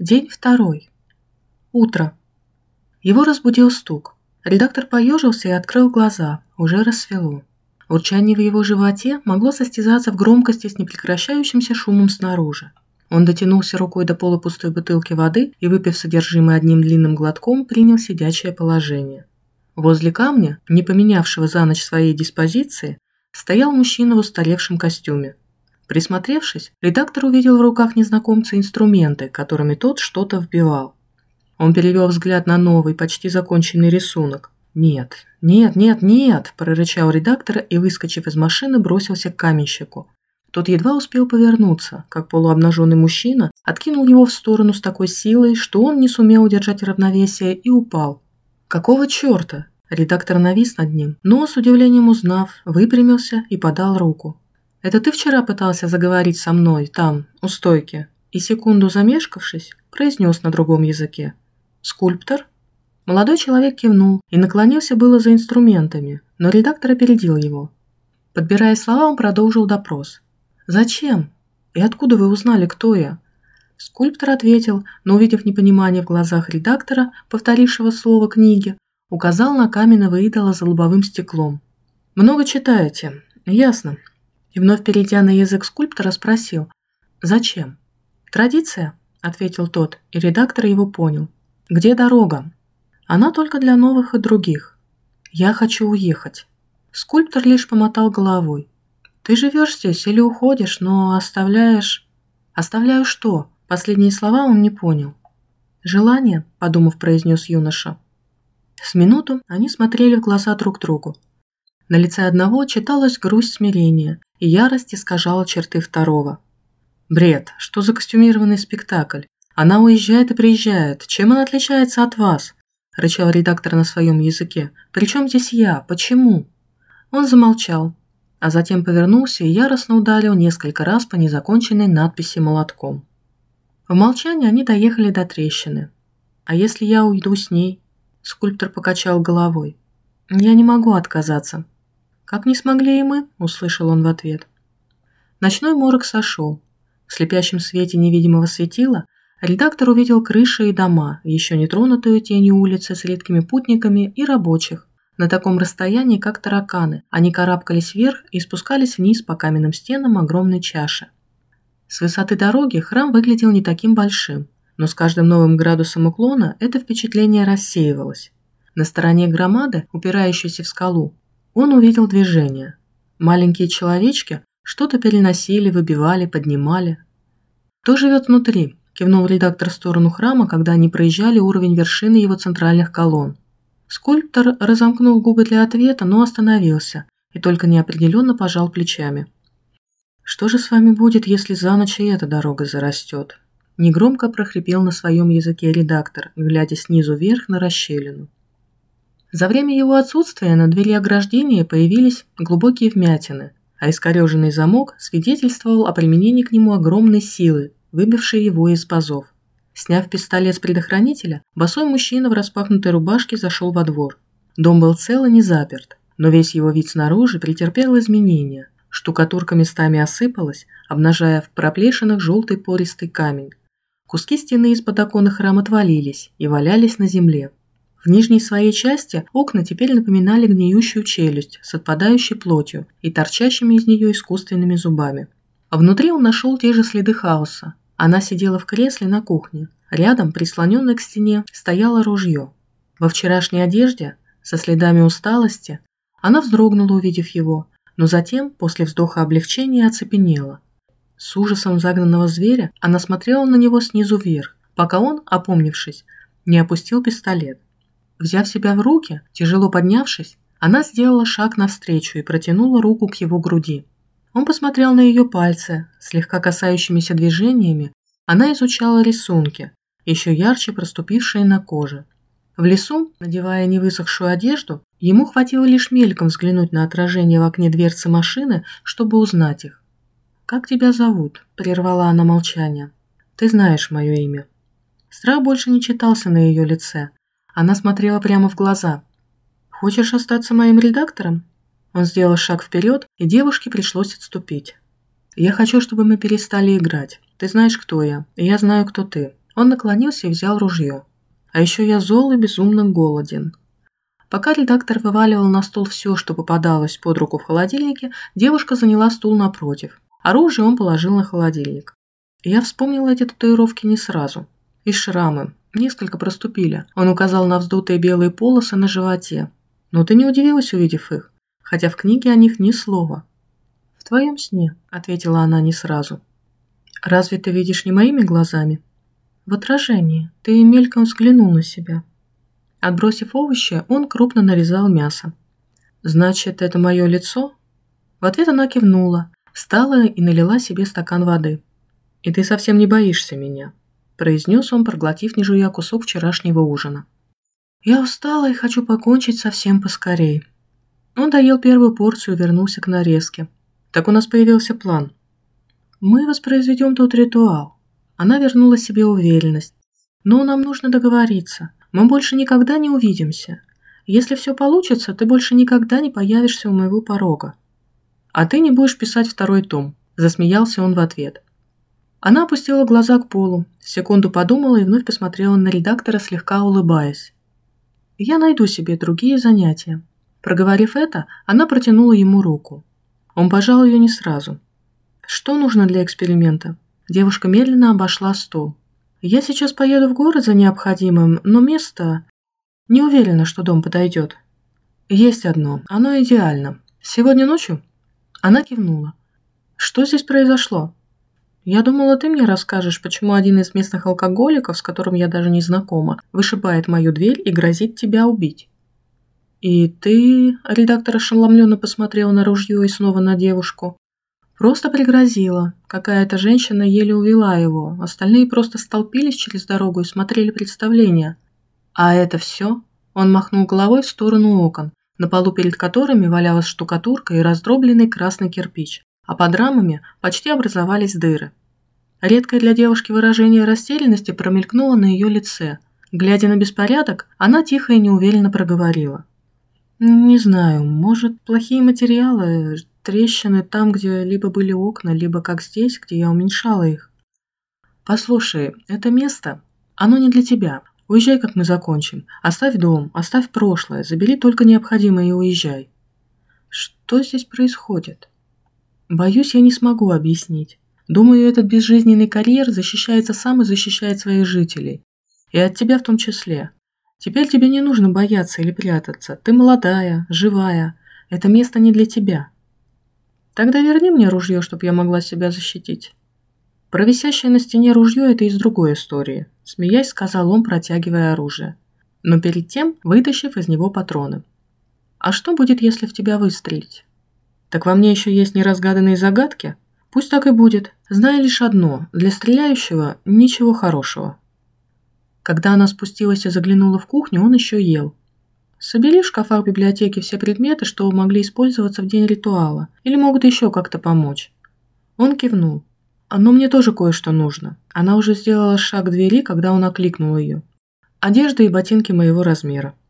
День второй. Утро. Его разбудил стук. Редактор поежился и открыл глаза. Уже рассвело. Урчание в его животе могло состязаться в громкости с непрекращающимся шумом снаружи. Он дотянулся рукой до полупустой бутылки воды и, выпив содержимое одним длинным глотком, принял сидячее положение. Возле камня, не поменявшего за ночь своей диспозиции, стоял мужчина в устаревшем костюме. Присмотревшись, редактор увидел в руках незнакомца инструменты, которыми тот что-то вбивал. Он перевел взгляд на новый, почти законченный рисунок. «Нет, нет, нет, нет!» – прорычал редактор и, выскочив из машины, бросился к каменщику. Тот едва успел повернуться, как полуобнаженный мужчина откинул его в сторону с такой силой, что он не сумел удержать равновесие и упал. «Какого черта?» Редактор навис над ним, но, с удивлением узнав, выпрямился и подал руку. «Это ты вчера пытался заговорить со мной, там, у стойки?» И секунду замешкавшись, произнес на другом языке. «Скульптор?» Молодой человек кивнул и наклонился было за инструментами, но редактор опередил его. Подбирая слова, он продолжил допрос. «Зачем? И откуда вы узнали, кто я?» Скульптор ответил, но, увидев непонимание в глазах редактора, повторившего слово книги, указал на каменного идола за лобовым стеклом. «Много читаете. Ясно. И вновь перейдя на язык скульптора, спросил «Зачем?» «Традиция», – ответил тот, и редактор его понял. «Где дорога?» «Она только для новых и других. Я хочу уехать». Скульптор лишь помотал головой. «Ты живешь здесь или уходишь, но оставляешь...» «Оставляю что?» Последние слова он не понял. «Желание», – подумав, произнес юноша. С минуту они смотрели в глаза друг другу. На лице одного читалась грусть смирения, и ярость искажала черты второго. «Бред! Что за костюмированный спектакль? Она уезжает и приезжает. Чем она отличается от вас?» – рычал редактор на своем языке. «Причем здесь я? Почему?» Он замолчал, а затем повернулся и яростно ударил несколько раз по незаконченной надписи молотком. В молчании они доехали до трещины. «А если я уйду с ней?» Скульптор покачал головой. «Я не могу отказаться. «Как не смогли и мы», – услышал он в ответ. Ночной морок сошел. В слепящем свете невидимого светила редактор увидел крыши и дома, еще не тронутую тенью улицы с редкими путниками и рабочих. На таком расстоянии, как тараканы, они карабкались вверх и спускались вниз по каменным стенам огромной чаши. С высоты дороги храм выглядел не таким большим, но с каждым новым градусом уклона это впечатление рассеивалось. На стороне громады, упирающейся в скалу, он увидел движение. Маленькие человечки что-то переносили, выбивали, поднимали. «Кто живет внутри?» – кивнул редактор в сторону храма, когда они проезжали уровень вершины его центральных колонн. Скульптор разомкнул губы для ответа, но остановился и только неопределенно пожал плечами. «Что же с вами будет, если за ночь и эта дорога зарастет?» Негромко прохрипел на своем языке редактор, глядя снизу вверх на расщелину. За время его отсутствия на двери ограждения появились глубокие вмятины, а искореженный замок свидетельствовал о применении к нему огромной силы, выбившей его из пазов. Сняв пистолет с предохранителя, босой мужчина в распахнутой рубашке зашел во двор. Дом был цел и не заперт, но весь его вид снаружи претерпел изменения. Штукатурка местами осыпалась, обнажая в проплешинах желтый пористый камень. Куски стены из-под окон храма отвалились и валялись на земле. В нижней своей части окна теперь напоминали гниющую челюсть с отпадающей плотью и торчащими из нее искусственными зубами. А внутри он нашел те же следы хаоса. Она сидела в кресле на кухне. Рядом, прислоненной к стене, стояло ружье. Во вчерашней одежде, со следами усталости, она вздрогнула, увидев его, но затем, после вздоха облегчения, оцепенела. С ужасом загнанного зверя она смотрела на него снизу вверх, пока он, опомнившись, не опустил пистолет. Взяв себя в руки, тяжело поднявшись, она сделала шаг навстречу и протянула руку к его груди. Он посмотрел на ее пальцы, слегка касающимися движениями, она изучала рисунки, еще ярче проступившие на коже. В лесу, надевая невысохшую одежду, ему хватило лишь мельком взглянуть на отражение в окне дверцы машины, чтобы узнать их. «Как тебя зовут?» – прервала она молчание. «Ты знаешь мое имя». Страх больше не читался на ее лице, она смотрела прямо в глаза. «Хочешь остаться моим редактором?» Он сделал шаг вперед, и девушке пришлось отступить. «Я хочу, чтобы мы перестали играть. Ты знаешь, кто я, и я знаю, кто ты. Он наклонился и взял ружье. А еще я зол и безумно голоден. Пока редактор вываливал на стол все, что попадалось под руку в холодильнике, девушка заняла стул напротив. Оружие он положил на холодильник. Я вспомнила эти татуировки не сразу. И шрамы. Несколько проступили. Он указал на вздутые белые полосы на животе. Но ты не удивилась, увидев их? Хотя в книге о них ни слова. «В твоем сне», — ответила она не сразу. «Разве ты видишь не моими глазами?» «В отражении. Ты мельком взглянул на себя». Отбросив овощи, он крупно нарезал мясо. «Значит, это мое лицо?» В ответ она кивнула, встала и налила себе стакан воды. «И ты совсем не боишься меня», – произнес он, проглотив не жуя кусок вчерашнего ужина. «Я устала и хочу покончить совсем поскорей». Он доел первую порцию и вернулся к нарезке. Так у нас появился план. Мы воспроизведем тот ритуал. Она вернула себе уверенность. Но нам нужно договориться. Мы больше никогда не увидимся. Если все получится, ты больше никогда не появишься у моего порога. А ты не будешь писать второй том, засмеялся он в ответ. Она опустила глаза к полу, секунду подумала и вновь посмотрела на редактора, слегка улыбаясь. «Я найду себе другие занятия». Проговорив это, она протянула ему руку. Он пожал ее не сразу. «Что нужно для эксперимента?» Девушка медленно обошла стол. Я сейчас поеду в город за необходимым, но место... Не уверена, что дом подойдет. Есть одно. Оно идеально. Сегодня ночью? Она кивнула. Что здесь произошло? Я думала, ты мне расскажешь, почему один из местных алкоголиков, с которым я даже не знакома, вышибает мою дверь и грозит тебя убить. И ты, редактор ошеломленно посмотрел на ружье и снова на девушку. Просто пригрозила. Какая-то женщина еле увела его. Остальные просто столпились через дорогу и смотрели представление. А это все? Он махнул головой в сторону окон, на полу перед которыми валялась штукатурка и раздробленный красный кирпич, а под рамами почти образовались дыры. Редкое для девушки выражение растерянности промелькнуло на ее лице. Глядя на беспорядок, она тихо и неуверенно проговорила. «Не знаю, может, плохие материалы, трещины там, где либо были окна, либо как здесь, где я уменьшала их. Послушай, это место, оно не для тебя. Уезжай, как мы закончим. Оставь дом, оставь прошлое, забери только необходимое и уезжай. Что здесь происходит? Боюсь, я не смогу объяснить. Думаю, этот безжизненный карьер защищается сам и защищает своих жителей. И от тебя в том числе. Теперь тебе не нужно бояться или прятаться. Ты молодая, живая. Это место не для тебя. Тогда верни мне ружье, чтобы я могла себя защитить. Про висящее на стене ружье это из другой истории, смеясь, сказал он, протягивая оружие. Но перед тем вытащив из него патроны. А что будет, если в тебя выстрелить? Так во мне еще есть неразгаданные загадки? Пусть так и будет. Знаю лишь одно, для стреляющего ничего хорошего. Когда она спустилась и заглянула в кухню, он еще ел. Собери в шкафах библиотеки все предметы, что могли использоваться в день ритуала, или могут еще как-то помочь. Он кивнул. «Но мне тоже кое-что нужно». Она уже сделала шаг к двери, когда он окликнул ее. «Одежда и ботинки моего размера».